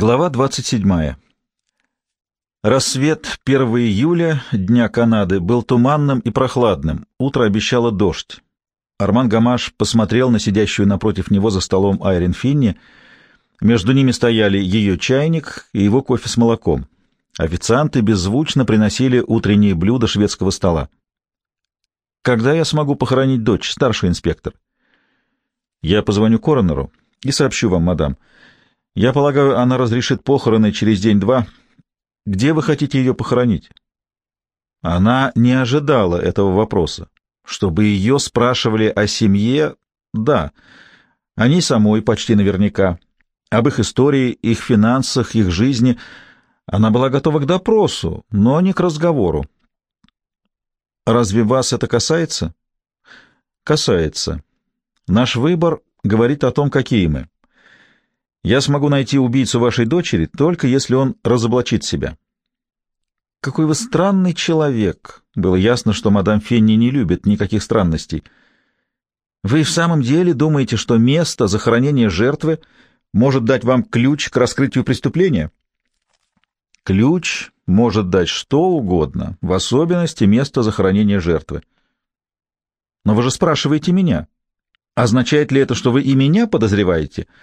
Глава 27. Рассвет 1 июля, Дня Канады, был туманным и прохладным. Утро обещало дождь. Арман Гамаш посмотрел на сидящую напротив него за столом Айрин Финни. Между ними стояли ее чайник и его кофе с молоком. Официанты беззвучно приносили утренние блюда шведского стола. «Когда я смогу похоронить дочь, старший инспектор?» «Я позвоню коронеру и сообщу вам, мадам». Я полагаю, она разрешит похороны через день-два. Где вы хотите ее похоронить? Она не ожидала этого вопроса. Чтобы ее спрашивали о семье, да, о ней самой почти наверняка, об их истории, их финансах, их жизни. Она была готова к допросу, но не к разговору. Разве вас это касается? Касается. Наш выбор говорит о том, какие мы. Я смогу найти убийцу вашей дочери, только если он разоблачит себя. Какой вы странный человек. Было ясно, что мадам Фенни не любит никаких странностей. Вы в самом деле думаете, что место захоронения жертвы может дать вам ключ к раскрытию преступления? Ключ может дать что угодно, в особенности место захоронения жертвы. Но вы же спрашиваете меня. Означает ли это, что вы и меня подозреваете? —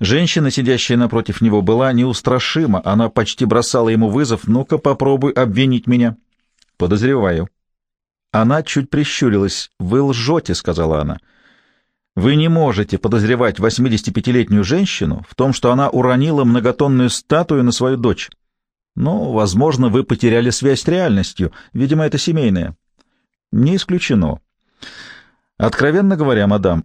Женщина, сидящая напротив него, была неустрашима. Она почти бросала ему вызов. «Ну-ка, попробуй обвинить меня». «Подозреваю». Она чуть прищурилась. «Вы лжете», — сказала она. «Вы не можете подозревать 85-летнюю женщину в том, что она уронила многотонную статую на свою дочь. Но, возможно, вы потеряли связь с реальностью. Видимо, это семейное». «Не исключено». «Откровенно говоря, мадам,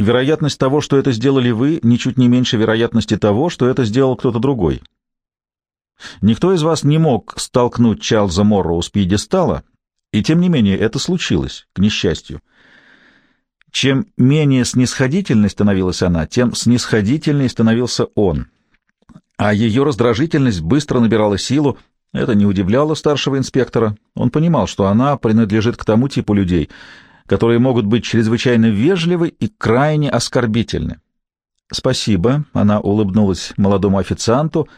Вероятность того, что это сделали вы, ничуть не меньше вероятности того, что это сделал кто-то другой. Никто из вас не мог столкнуть Чарльза Морроу с пьедестала, и тем не менее это случилось, к несчастью. Чем менее снисходительной становилась она, тем снисходительнее становился он. А ее раздражительность быстро набирала силу, это не удивляло старшего инспектора. Он понимал, что она принадлежит к тому типу людей — которые могут быть чрезвычайно вежливы и крайне оскорбительны. «Спасибо», — она улыбнулась молодому официанту,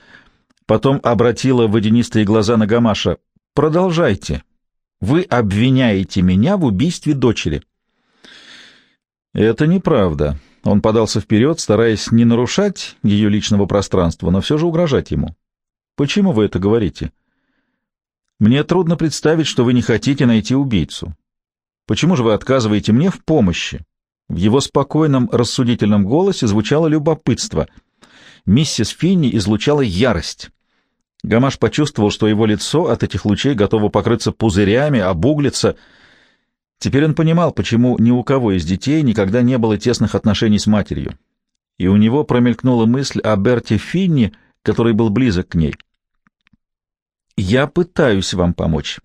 потом обратила водянистые глаза на Гамаша. «Продолжайте. Вы обвиняете меня в убийстве дочери». «Это неправда». Он подался вперед, стараясь не нарушать ее личного пространства, но все же угрожать ему. «Почему вы это говорите?» «Мне трудно представить, что вы не хотите найти убийцу. Почему же вы отказываете мне в помощи?» В его спокойном, рассудительном голосе звучало любопытство. Миссис Финни излучала ярость. Гамаш почувствовал, что его лицо от этих лучей готово покрыться пузырями, обуглиться. Теперь он понимал, почему ни у кого из детей никогда не было тесных отношений с матерью. И у него промелькнула мысль о Берте Финни, который был близок к ней. «Я пытаюсь вам помочь.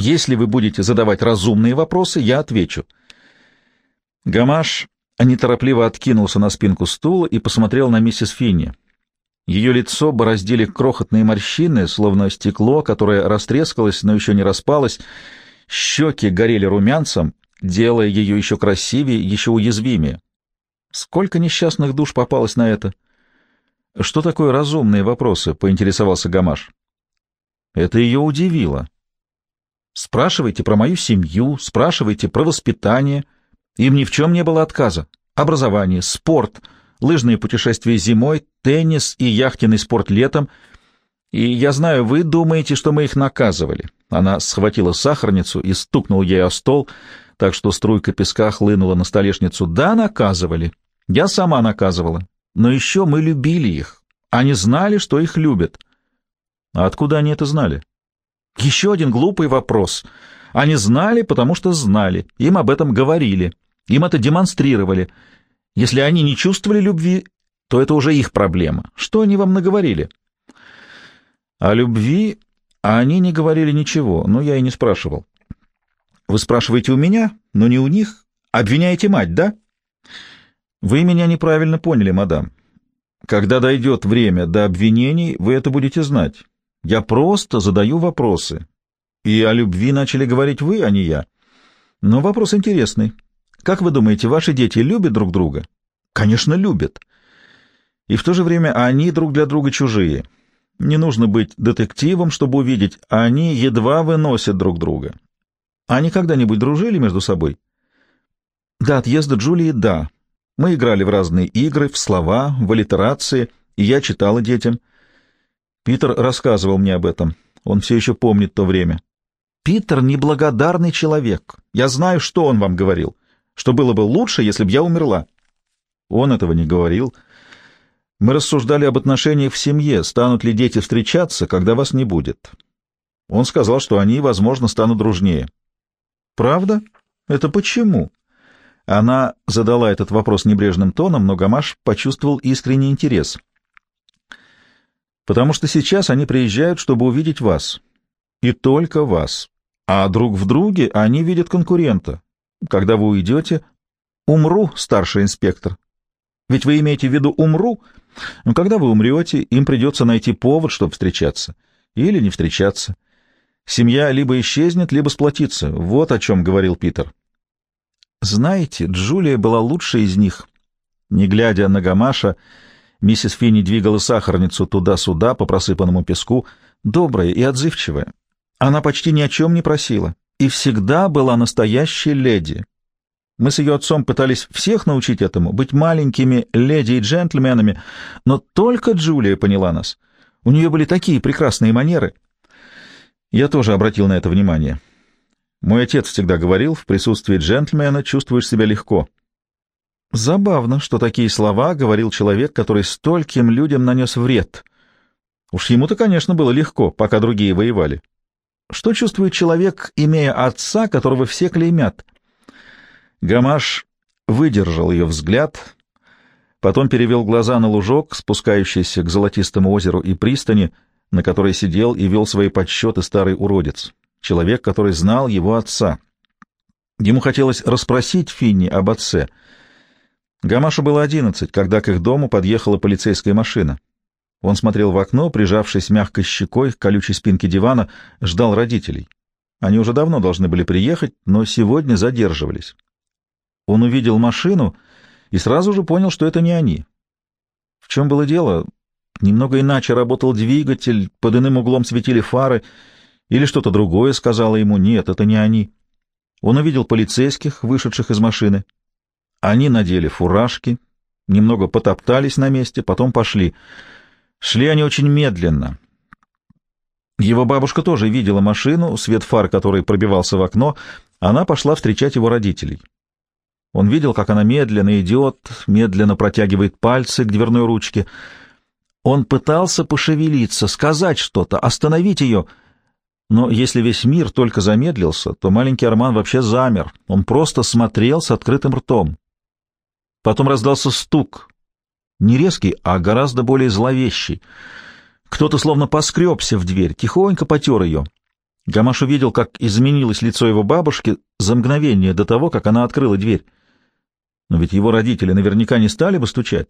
Если вы будете задавать разумные вопросы, я отвечу. Гамаш неторопливо откинулся на спинку стула и посмотрел на миссис Финни. Ее лицо бороздили крохотные морщины, словно стекло, которое растрескалось, но еще не распалось. Щеки горели румянцем, делая ее еще красивее, еще уязвимее. Сколько несчастных душ попалось на это? — Что такое разумные вопросы? — поинтересовался Гамаш. Это ее удивило. Спрашивайте про мою семью, спрашивайте про воспитание. Им ни в чем не было отказа. Образование, спорт, лыжные путешествия зимой, теннис и яхтенный спорт летом. И я знаю, вы думаете, что мы их наказывали. Она схватила сахарницу и стукнула ей о стол, так что струйка песка хлынула на столешницу. Да, наказывали. Я сама наказывала. Но еще мы любили их. Они знали, что их любят. А откуда они это знали? Еще один глупый вопрос. Они знали, потому что знали. Им об этом говорили. Им это демонстрировали. Если они не чувствовали любви, то это уже их проблема. Что они вам наговорили? О любви они не говорили ничего, но я и не спрашивал. Вы спрашиваете у меня, но не у них. Обвиняете мать, да? Вы меня неправильно поняли, мадам. Когда дойдет время до обвинений, вы это будете знать. Я просто задаю вопросы. И о любви начали говорить вы, а не я. Но вопрос интересный. Как вы думаете, ваши дети любят друг друга? Конечно, любят. И в то же время они друг для друга чужие. Не нужно быть детективом, чтобы увидеть, они едва выносят друг друга. Они когда-нибудь дружили между собой? До отъезда Джулии — да. Мы играли в разные игры, в слова, в аллитерации, и я читала детям. Питер рассказывал мне об этом. Он все еще помнит то время. Питер — неблагодарный человек. Я знаю, что он вам говорил. Что было бы лучше, если бы я умерла. Он этого не говорил. Мы рассуждали об отношениях в семье, станут ли дети встречаться, когда вас не будет. Он сказал, что они, возможно, станут дружнее. Правда? Это почему? Она задала этот вопрос небрежным тоном, но Гамаш почувствовал искренний интерес. Потому что сейчас они приезжают, чтобы увидеть вас. И только вас. А друг в друге они видят конкурента. Когда вы уйдете, умру, старший инспектор. Ведь вы имеете в виду умру? Но когда вы умрете, им придется найти повод, чтобы встречаться. Или не встречаться. Семья либо исчезнет, либо сплотится. Вот о чем говорил Питер. Знаете, Джулия была лучшей из них. Не глядя на Гамаша, миссис Финни двигала сахарницу туда-сюда по просыпанному песку, добрая и отзывчивая. Она почти ни о чем не просила и всегда была настоящей леди. Мы с ее отцом пытались всех научить этому, быть маленькими леди и джентльменами, но только Джулия поняла нас. У нее были такие прекрасные манеры. Я тоже обратил на это внимание. Мой отец всегда говорил, в присутствии джентльмена чувствуешь себя легко. Забавно, что такие слова говорил человек, который стольким людям нанес вред. Уж ему-то, конечно, было легко, пока другие воевали. Что чувствует человек, имея отца, которого все клеймят? Гамаш выдержал ее взгляд, потом перевел глаза на лужок, спускающийся к золотистому озеру и пристани, на которой сидел и вел свои подсчеты старый уродец, человек, который знал его отца. Ему хотелось расспросить Финни об отце. Гамашу было одиннадцать, когда к их дому подъехала полицейская машина. Он смотрел в окно, прижавшись мягкой щекой к колючей спинке дивана, ждал родителей. Они уже давно должны были приехать, но сегодня задерживались. Он увидел машину и сразу же понял, что это не они. В чем было дело? Немного иначе работал двигатель, под иным углом светили фары, или что-то другое сказала ему «нет, это не они». Он увидел полицейских, вышедших из машины. Они надели фуражки, немного потоптались на месте, потом пошли — Шли они очень медленно. Его бабушка тоже видела машину, свет фар которой пробивался в окно. Она пошла встречать его родителей. Он видел, как она медленно идет, медленно протягивает пальцы к дверной ручке. Он пытался пошевелиться, сказать что-то, остановить ее. Но если весь мир только замедлился, то маленький Арман вообще замер. Он просто смотрел с открытым ртом. Потом раздался стук. Не резкий, а гораздо более зловещий. Кто-то словно поскребся в дверь, тихонько потер ее. Гамаш увидел, как изменилось лицо его бабушки за мгновение до того, как она открыла дверь. Но ведь его родители наверняка не стали бы стучать.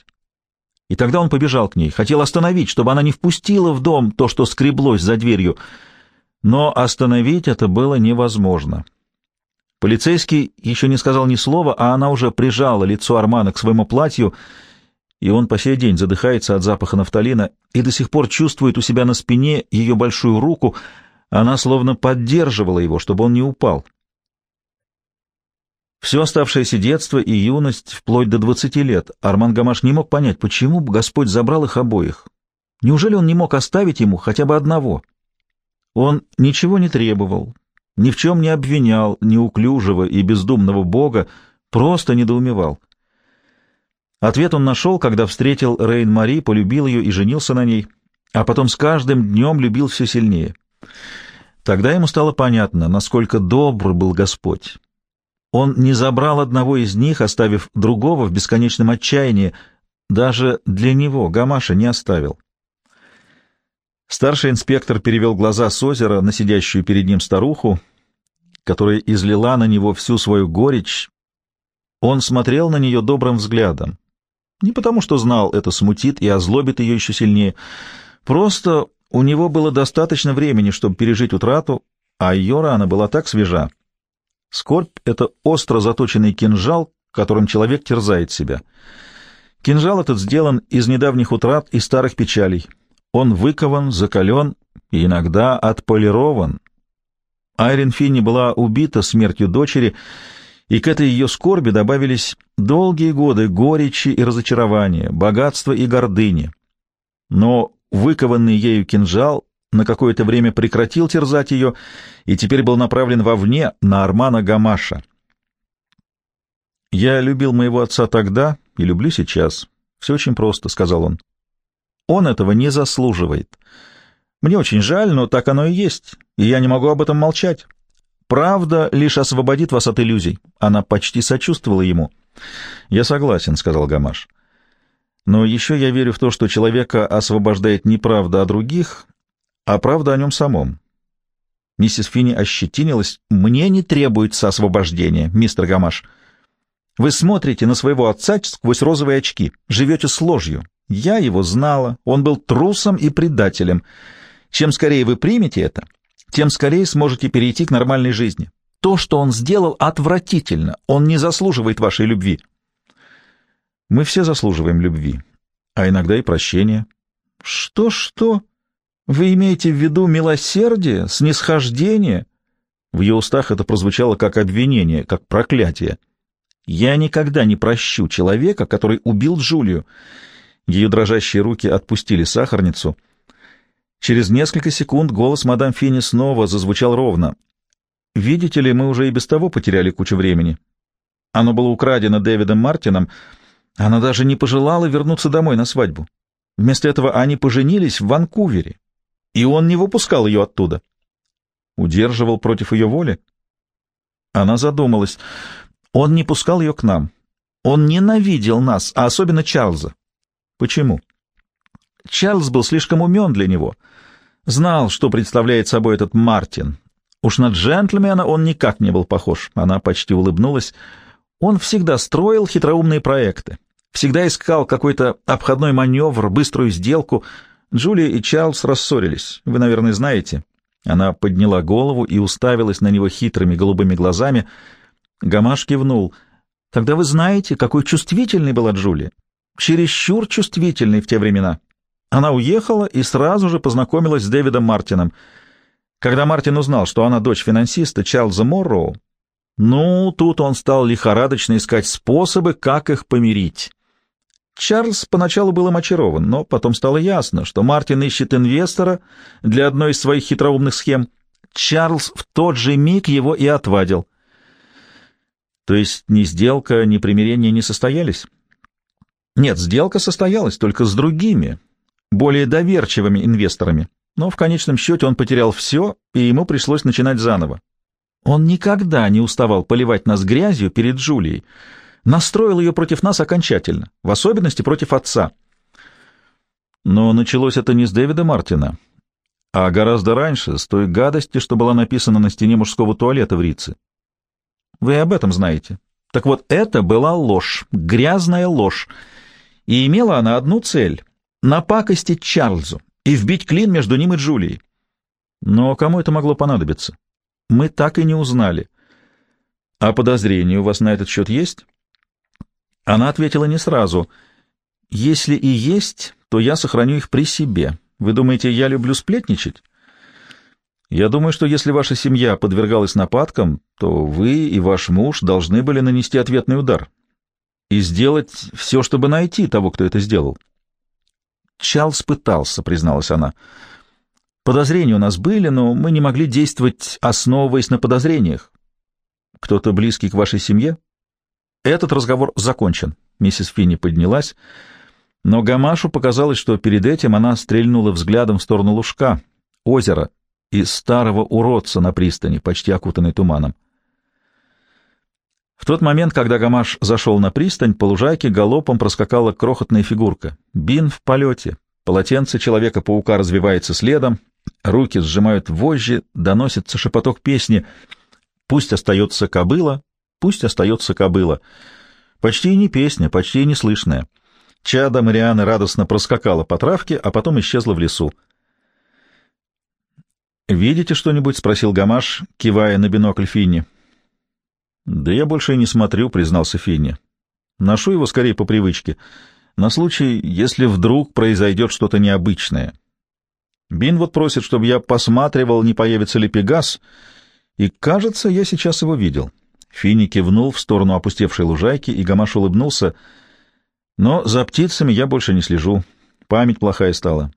И тогда он побежал к ней, хотел остановить, чтобы она не впустила в дом то, что скреблось за дверью. Но остановить это было невозможно. Полицейский еще не сказал ни слова, а она уже прижала лицо Армана к своему платью и он по сей день задыхается от запаха нафталина и до сих пор чувствует у себя на спине ее большую руку, она словно поддерживала его, чтобы он не упал. Все оставшееся детство и юность, вплоть до двадцати лет, Арман Гамаш не мог понять, почему Господь забрал их обоих. Неужели он не мог оставить ему хотя бы одного? Он ничего не требовал, ни в чем не обвинял неуклюжего и бездумного Бога, просто недоумевал. Ответ он нашел, когда встретил Рейн-Мари, полюбил ее и женился на ней, а потом с каждым днем любил все сильнее. Тогда ему стало понятно, насколько добр был Господь. Он не забрал одного из них, оставив другого в бесконечном отчаянии, даже для него Гамаша не оставил. Старший инспектор перевел глаза с озера на сидящую перед ним старуху, которая излила на него всю свою горечь. Он смотрел на нее добрым взглядом. Не потому, что знал, это смутит и озлобит ее еще сильнее. Просто у него было достаточно времени, чтобы пережить утрату, а ее рана была так свежа. Скорбь — это остро заточенный кинжал, которым человек терзает себя. Кинжал этот сделан из недавних утрат и старых печалей. Он выкован, закален и иногда отполирован. Айрин Финни была убита смертью дочери, и к этой ее скорби добавились долгие годы горечи и разочарования, богатства и гордыни. Но выкованный ею кинжал на какое-то время прекратил терзать ее и теперь был направлен вовне на Армана Гамаша. «Я любил моего отца тогда и люблю сейчас. Все очень просто», — сказал он. «Он этого не заслуживает. Мне очень жаль, но так оно и есть, и я не могу об этом молчать. Правда лишь освободит вас от иллюзий». Она почти сочувствовала ему. «Я согласен», — сказал Гамаш. «Но еще я верю в то, что человека освобождает не правда о других, а правда о нем самом. Миссис Финни ощетинилась. «Мне не требуется освобождение, мистер Гамаш. Вы смотрите на своего отца сквозь розовые очки, живете с ложью. Я его знала, он был трусом и предателем. Чем скорее вы примете это, тем скорее сможете перейти к нормальной жизни. То, что он сделал, отвратительно. Он не заслуживает вашей любви». «Мы все заслуживаем любви, а иногда и прощения». «Что-что?» Вы имеете в виду милосердие, снисхождение? В ее устах это прозвучало как обвинение, как проклятие. Я никогда не прощу человека, который убил Джулию. Ее дрожащие руки отпустили сахарницу. Через несколько секунд голос мадам Фини снова зазвучал ровно. «Видите ли, мы уже и без того потеряли кучу времени. Оно было украдено Дэвидом Мартином. Она даже не пожелала вернуться домой на свадьбу. Вместо этого они поженились в Ванкувере, и он не выпускал ее оттуда. Удерживал против ее воли? Она задумалась. Он не пускал ее к нам. Он ненавидел нас, а особенно Чарльза. Почему? Чарльз был слишком умен для него. Знал, что представляет собой этот Мартин. Уж на джентльмена он никак не был похож. Она почти улыбнулась. Он всегда строил хитроумные проекты. Всегда искал какой-то обходной маневр, быструю сделку — Джулия и Чарльз рассорились, вы, наверное, знаете. Она подняла голову и уставилась на него хитрыми голубыми глазами. Гамаш кивнул. Тогда вы знаете, какой чувствительной была Джулия. Чересчур чувствительной в те времена. Она уехала и сразу же познакомилась с Дэвидом Мартином. Когда Мартин узнал, что она дочь финансиста Чарльза Морроу, ну, тут он стал лихорадочно искать способы, как их помирить. Чарльз поначалу был им очарован, но потом стало ясно, что Мартин ищет инвестора для одной из своих хитроумных схем. Чарльз в тот же миг его и отвадил. То есть ни сделка, ни примирение не состоялись? Нет, сделка состоялась, только с другими, более доверчивыми инвесторами. Но в конечном счете он потерял все, и ему пришлось начинать заново. Он никогда не уставал поливать нас грязью перед Джулией, настроил ее против нас окончательно, в особенности против отца. Но началось это не с Дэвида Мартина, а гораздо раньше, с той гадости, что была написана на стене мужского туалета в Рице. Вы об этом знаете. Так вот, это была ложь, грязная ложь, и имела она одну цель — напакостить Чарльзу и вбить клин между ним и Джулией. Но кому это могло понадобиться? Мы так и не узнали. А подозрения у вас на этот счет есть? Она ответила не сразу. «Если и есть, то я сохраню их при себе. Вы думаете, я люблю сплетничать?» «Я думаю, что если ваша семья подвергалась нападкам, то вы и ваш муж должны были нанести ответный удар и сделать все, чтобы найти того, кто это сделал». «Чарльз пытался», — призналась она. «Подозрения у нас были, но мы не могли действовать, основываясь на подозрениях. Кто-то близкий к вашей семье?» Этот разговор закончен. Миссис Финни поднялась, но Гамашу показалось, что перед этим она стрельнула взглядом в сторону лужка, озера и старого уродца на пристани, почти окутанный туманом. В тот момент, когда Гамаш зашел на пристань, по лужайке галопом проскакала крохотная фигурка. Бин в полете. Полотенце Человека-паука развивается следом, руки сжимают вожжи, доносится шепоток песни «Пусть остается кобыла, Пусть остается кобыла. Почти не песня, почти не слышная. Чада Марианы радостно проскакала по травке, а потом исчезла в лесу. «Видите что-нибудь?» — спросил Гамаш, кивая на бинокль Финни. «Да я больше и не смотрю», — признался Финни. «Ношу его скорее по привычке. На случай, если вдруг произойдет что-то необычное. Бин вот просит, чтобы я посматривал, не появится ли Пегас, и, кажется, я сейчас его видел. Финни кивнул в сторону опустевшей лужайки, и Гамаш улыбнулся. Но за птицами я больше не слежу. Память плохая стала.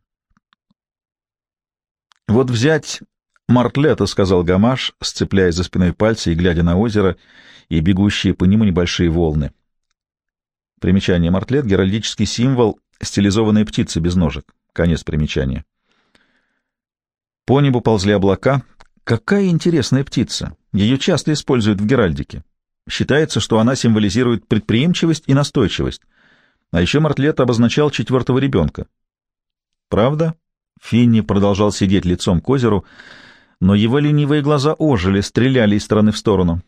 Вот взять Мартлета, — сказал Гамаш, сцепляя за спиной пальцы и глядя на озеро и бегущие по нему небольшие волны. Примечание Мартлет — геральдический символ, стилизованные птицы без ножек. Конец примечания. По небу ползли облака. Какая интересная птица! Ее часто используют в геральдике. Считается, что она символизирует предприимчивость и настойчивость. А еще Мартлет обозначал четвертого ребенка. Правда? Финни продолжал сидеть лицом к озеру, но его ленивые глаза ожили, стреляли из стороны в сторону.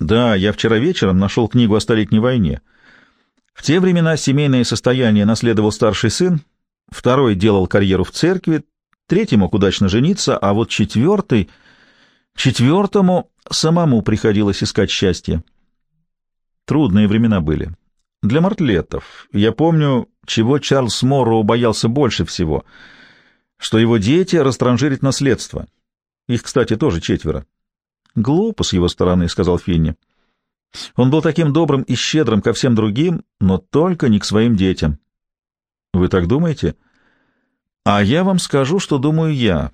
Да, я вчера вечером нашел книгу о Столетней войне. В те времена семейное состояние наследовал старший сын, второй делал карьеру в церкви, третий мог удачно жениться, а вот четвертый... Четвертому самому приходилось искать счастье. Трудные времена были. Для мартлетов. Я помню, чего Чарльз Морроу боялся больше всего, что его дети растранжирят наследство. Их, кстати, тоже четверо. Глупо с его стороны, — сказал Финни. Он был таким добрым и щедрым ко всем другим, но только не к своим детям. Вы так думаете? А я вам скажу, что думаю я.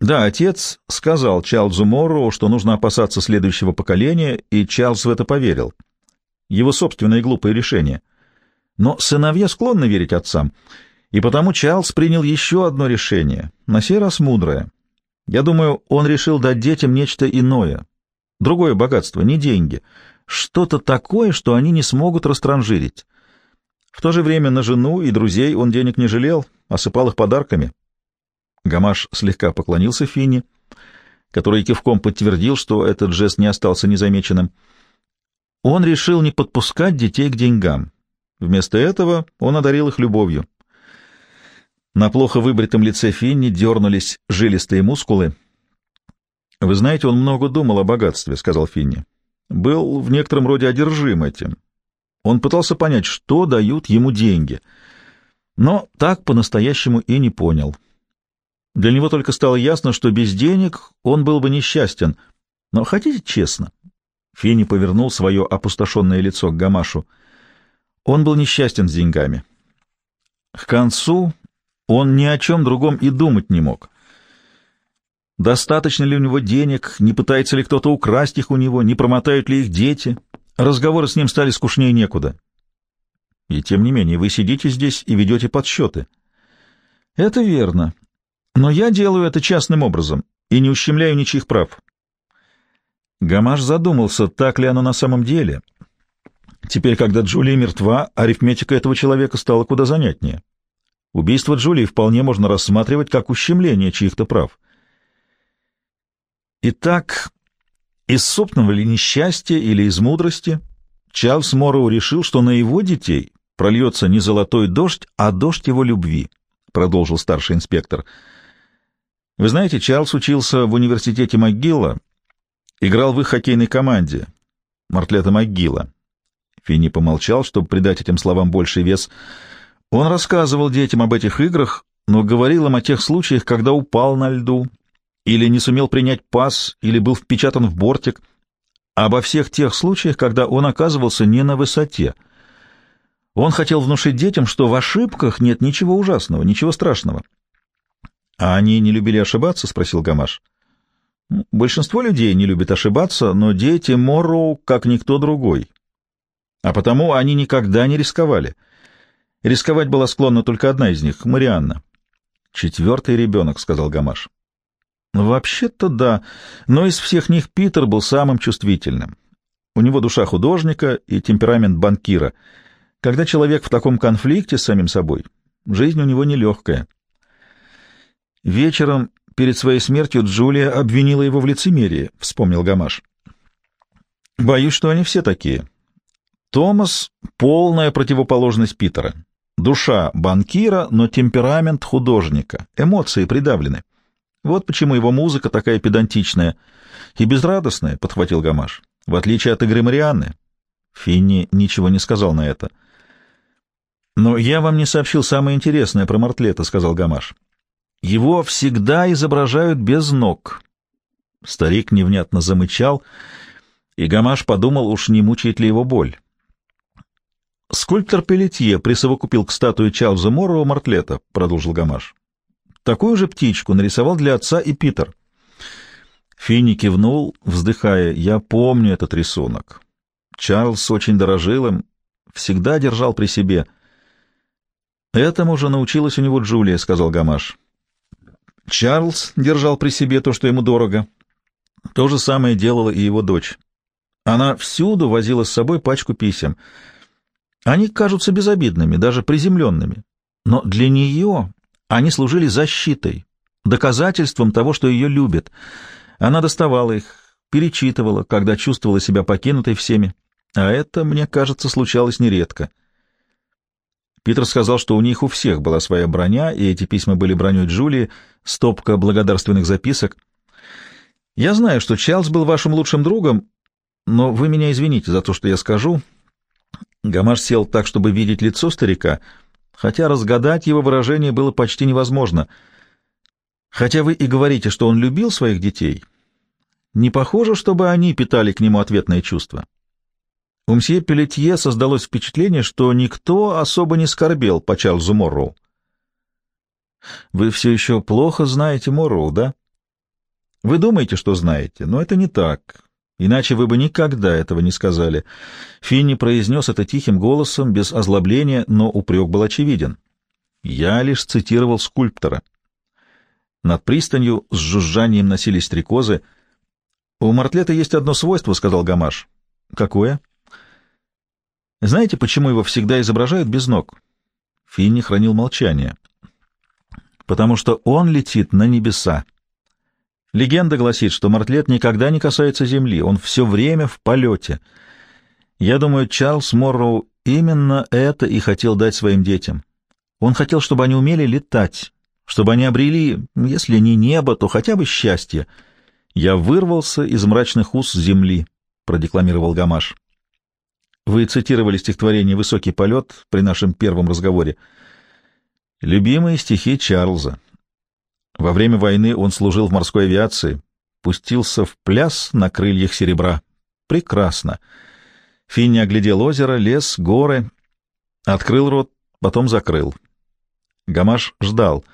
Да, отец сказал Чарльзу Морроу, что нужно опасаться следующего поколения, и Чарльз в это поверил. Его собственное глупое решение. Но сыновья склонны верить отцам, и потому Чарльз принял еще одно решение, на сей раз мудрое. Я думаю, он решил дать детям нечто иное, другое богатство, не деньги, что-то такое, что они не смогут растранжирить. В то же время на жену и друзей он денег не жалел, осыпал их подарками. Гамаш слегка поклонился Финни, который кивком подтвердил, что этот жест не остался незамеченным. Он решил не подпускать детей к деньгам. Вместо этого он одарил их любовью. На плохо выбритом лице Финни дернулись жилистые мускулы. «Вы знаете, он много думал о богатстве», — сказал Финни. «Был в некотором роде одержим этим. Он пытался понять, что дают ему деньги, но так по-настоящему и не понял». Для него только стало ясно, что без денег он был бы несчастен. Но хотите честно? Финни повернул свое опустошенное лицо к Гамашу. Он был несчастен с деньгами. К концу он ни о чем другом и думать не мог. Достаточно ли у него денег, не пытается ли кто-то украсть их у него, не промотают ли их дети? Разговоры с ним стали скучнее некуда. И тем не менее вы сидите здесь и ведете подсчеты. Это верно. Но я делаю это частным образом и не ущемляю ничьих прав. Гамаш задумался, так ли оно на самом деле. Теперь, когда Джулия мертва, арифметика этого человека стала куда занятнее. Убийство Джулии вполне можно рассматривать как ущемление чьих-то прав. Итак, из собственного ли несчастья или из мудрости Чарльз Морроу решил, что на его детей прольется не золотой дождь, а дождь его любви, — продолжил старший инспектор — вы знаете, Чарльз учился в университете МcГилла, играл в их хоккейной команде, Мартлета МcГилла. Финни помолчал, чтобы придать этим словам больший вес. Он рассказывал детям об этих играх, но говорил им о тех случаях, когда упал на льду, или не сумел принять пас, или был впечатан в бортик, обо всех тех случаях, когда он оказывался не на высоте. Он хотел внушить детям, что в ошибках нет ничего ужасного, ничего страшного. — А они не любили ошибаться? — спросил Гамаш. — Большинство людей не любит ошибаться, но дети Морроу как никто другой. А потому они никогда не рисковали. Рисковать была склонна только одна из них — Марианна. — Четвертый ребенок, — сказал Гамаш. — Вообще-то да, но из всех них Питер был самым чувствительным. У него душа художника и темперамент банкира. Когда человек в таком конфликте с самим собой, жизнь у него нелегкая. Вечером перед своей смертью Джулия обвинила его в лицемерии, — вспомнил Гамаш. Боюсь, что они все такие. Томас — полная противоположность Питера. Душа банкира, но темперамент художника. Эмоции придавлены. Вот почему его музыка такая педантичная и безрадостная, — подхватил Гамаш, — в отличие от игры Марианны. Финни ничего не сказал на это. «Но я вам не сообщил самое интересное про Мартлета», — сказал Гамаш. «Его всегда изображают без ног». Старик невнятно замычал, и Гамаш подумал, уж не мучает ли его боль. «Скульптор Пелетье присовокупил к статуе Чарльза Морроу Мартлета», — продолжил Гамаш. «Такую же птичку нарисовал для отца и Питер». Финни кивнул, вздыхая. «Я помню этот рисунок. Чарльз очень дорожил им, всегда держал при себе». «Этому же научилась у него Джулия», — сказал Гамаш. Чарльз держал при себе то, что ему дорого. То же самое делала и его дочь. Она всюду возила с собой пачку писем. Они кажутся безобидными, даже приземленными. Но для нее они служили защитой, доказательством того, что ее любят. Она доставала их, перечитывала, когда чувствовала себя покинутой всеми. А это, мне кажется, случалось нередко. Питер сказал, что у них у всех была своя броня, и эти письма были броней Джулии, стопка благодарственных записок. Я знаю, что Чарльз был вашим лучшим другом, но вы меня извините за то, что я скажу. Гамаш сел так, чтобы видеть лицо старика, хотя разгадать его выражение было почти невозможно. Хотя вы и говорите, что он любил своих детей, не похоже, чтобы они питали к нему ответное чувство. У мсье Пелетье создалось впечатление, что никто особо не скорбел по Чарльзу Морроу. Вы все еще плохо знаете Морроу, да? Вы думаете, что знаете, но это не так. Иначе вы бы никогда этого не сказали. Финни произнес это тихим голосом, без озлобления, но упрек был очевиден. Я лишь цитировал скульптора. Над пристанью с жужжанием носились стрекозы. «У Мартлета есть одно свойство», — сказал Гамаш. «Какое?» Знаете, почему его всегда изображают без ног? Финни хранил молчание. Потому что он летит на небеса. Легенда гласит, что Мартлет никогда не касается земли, он все время в полете. Я думаю, Чарльз Морроу именно это и хотел дать своим детям. Он хотел, чтобы они умели летать, чтобы они обрели, если не небо, то хотя бы счастье. Я вырвался из мрачных уз земли, — продекламировал Гамаш. Вы цитировали стихотворение «Высокий полет» при нашем первом разговоре. Любимые стихи Чарльза. Во время войны он служил в морской авиации, пустился в пляс на крыльях серебра. Прекрасно. Финни оглядел озеро, лес, горы, открыл рот, потом закрыл. Гамаш ждал.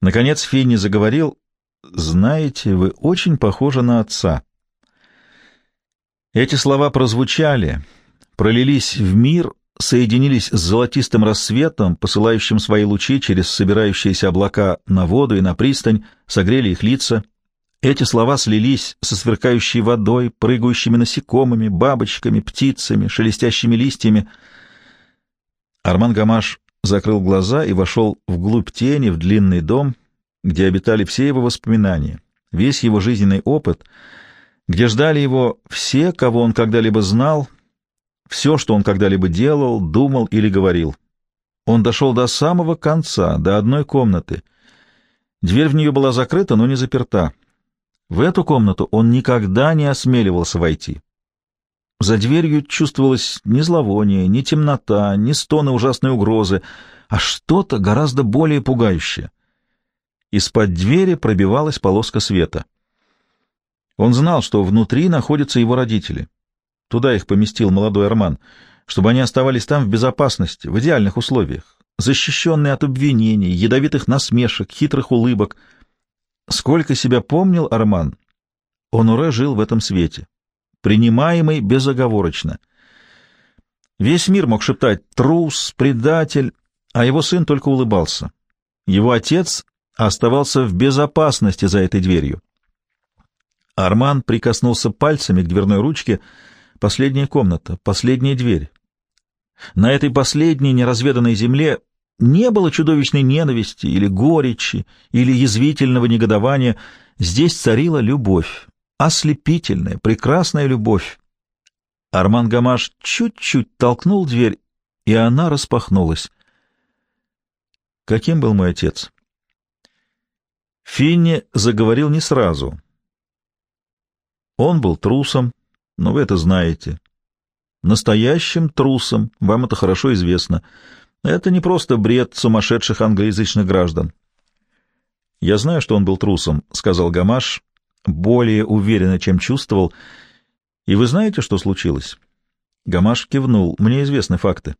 Наконец Финни заговорил. «Знаете, вы очень похожи на отца». Эти слова прозвучали, пролились в мир, соединились с золотистым рассветом, посылающим свои лучи через собирающиеся облака на воду и на пристань, согрели их лица. Эти слова слились со сверкающей водой, прыгающими насекомыми, бабочками, птицами, шелестящими листьями. Арман Гамаш закрыл глаза и вошел вглубь тени, в длинный дом, где обитали все его воспоминания, весь его жизненный опыт, где ждали его все, кого он когда-либо знал — все, что он когда-либо делал, думал или говорил. Он дошел до самого конца, до одной комнаты. Дверь в нее была закрыта, но не заперта. В эту комнату он никогда не осмеливался войти. За дверью чувствовалось ни зловоние, ни темнота, ни стоны ужасной угрозы, а что-то гораздо более пугающее. Из-под двери пробивалась полоска света. Он знал, что внутри находятся его родители. Туда их поместил молодой Арман, чтобы они оставались там в безопасности, в идеальных условиях, защищенные от обвинений, ядовитых насмешек, хитрых улыбок. Сколько себя помнил Арман, он уже жил в этом свете, принимаемый безоговорочно. Весь мир мог шептать «трус», «предатель», а его сын только улыбался. Его отец оставался в безопасности за этой дверью. Арман прикоснулся пальцами к дверной ручке — Последняя комната, последняя дверь. На этой последней неразведанной земле не было чудовищной ненависти или горечи, или язвительного негодования. Здесь царила любовь, ослепительная, прекрасная любовь. Арман Гамаш чуть-чуть толкнул дверь, и она распахнулась. Каким был мой отец? Финни заговорил не сразу. Он был трусом, но вы это знаете. Настоящим трусом, вам это хорошо известно. Это не просто бред сумасшедших англоязычных граждан. «Я знаю, что он был трусом», — сказал Гамаш, более уверенно, чем чувствовал. «И вы знаете, что случилось?» Гамаш кивнул. «Мне известны факты».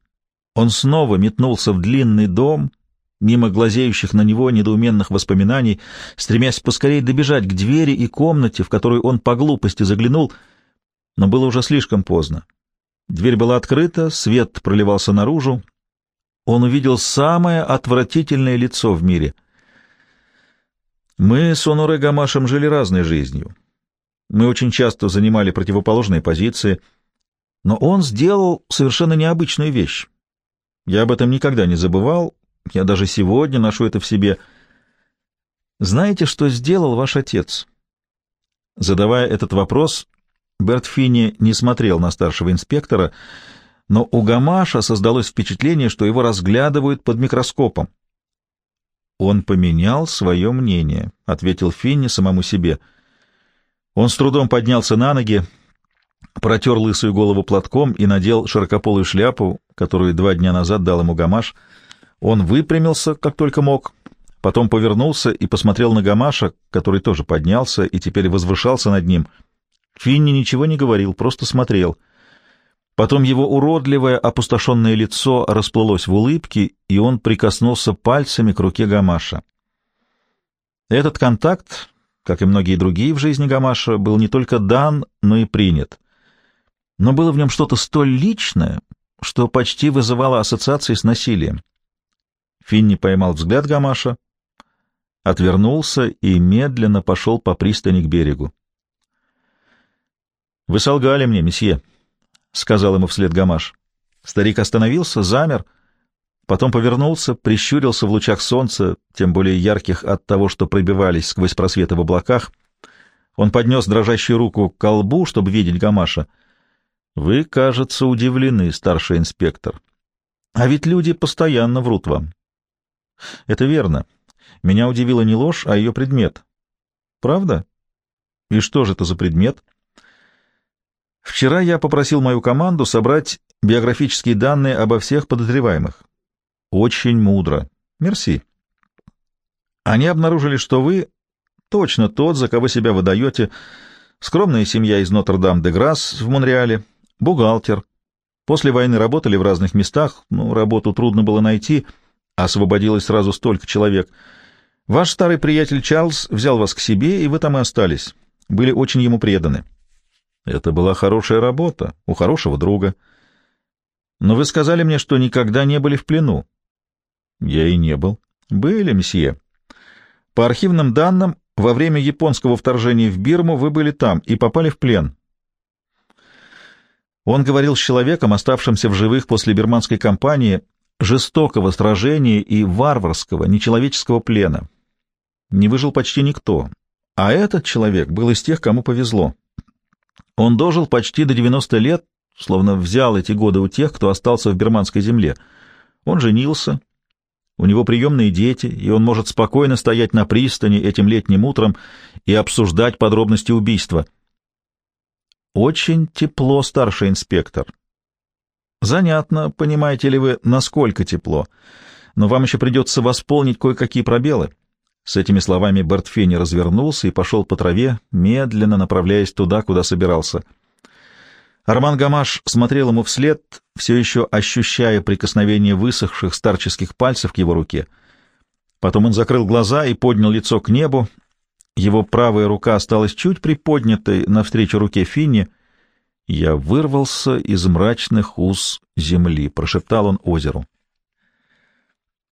Он снова метнулся в длинный дом, мимо глазеющих на него недоуменных воспоминаний, стремясь поскорее добежать к двери и комнате, в которую он по глупости заглянул, но было уже слишком поздно. Дверь была открыта, свет проливался наружу. Он увидел самое отвратительное лицо в мире. Мы с Оноре Гамашем жили разной жизнью. Мы очень часто занимали противоположные позиции, но он сделал совершенно необычную вещь. Я об этом никогда не забывал, я даже сегодня ношу это в себе. Знаете, что сделал ваш отец? Задавая этот вопрос, Берт Финни не смотрел на старшего инспектора, но у Гамаша создалось впечатление, что его разглядывают под микроскопом. «Он поменял свое мнение», — ответил Финни самому себе. Он с трудом поднялся на ноги, протер лысую голову платком и надел широкополую шляпу, которую два дня назад дал ему Гамаш. Он выпрямился, как только мог, потом повернулся и посмотрел на Гамаша, который тоже поднялся и теперь возвышался над ним. Финни ничего не говорил, просто смотрел. Потом его уродливое, опустошенное лицо расплылось в улыбке, и он прикоснулся пальцами к руке Гамаша. Этот контакт, как и многие другие в жизни Гамаша, был не только дан, но и принят но было в нем что-то столь личное, что почти вызывало ассоциации с насилием. Финни поймал взгляд Гамаша, отвернулся и медленно пошел по пристани к берегу. — Вы солгали мне, месье, — сказал ему вслед Гамаш. Старик остановился, замер, потом повернулся, прищурился в лучах солнца, тем более ярких от того, что пробивались сквозь просветы в облаках. Он поднес дрожащую руку к колбу, чтобы видеть Гамаша — вы, кажется, удивлены, старший инспектор. А ведь люди постоянно врут вам. Это верно. Меня удивила не ложь, а ее предмет. Правда? И что же это за предмет? Вчера я попросил мою команду собрать биографические данные обо всех подозреваемых. Очень мудро. Мерси. Они обнаружили, что вы точно тот, за кого себя выдаете, скромная семья из Нотр-Дам-де-Грасс в Монреале, бухгалтер. После войны работали в разных местах, но работу трудно было найти, освободилось сразу столько человек. Ваш старый приятель Чарльз взял вас к себе, и вы там и остались. Были очень ему преданы. Это была хорошая работа, у хорошего друга. Но вы сказали мне, что никогда не были в плену. Я и не был. Были, мсье. По архивным данным, во время японского вторжения в Бирму вы были там и попали в плен. Он говорил с человеком, оставшимся в живых после бирманской кампании, жестокого сражения и варварского, нечеловеческого плена. Не выжил почти никто. А этот человек был из тех, кому повезло. Он дожил почти до 90 лет, словно взял эти годы у тех, кто остался в бирманской земле. Он женился, у него приемные дети, и он может спокойно стоять на пристани этим летним утром и обсуждать подробности убийства — очень тепло, старший инспектор. Занятно, понимаете ли вы, насколько тепло. Но вам еще придется восполнить кое-какие пробелы. С этими словами Бертфини развернулся и пошел по траве, медленно направляясь туда, куда собирался. Арман Гамаш смотрел ему вслед, все еще ощущая прикосновение высохших старческих пальцев к его руке. Потом он закрыл глаза и поднял лицо к небу, его правая рука осталась чуть приподнятой навстречу руке Финни. «Я вырвался из мрачных уз земли», — прошептал он озеру.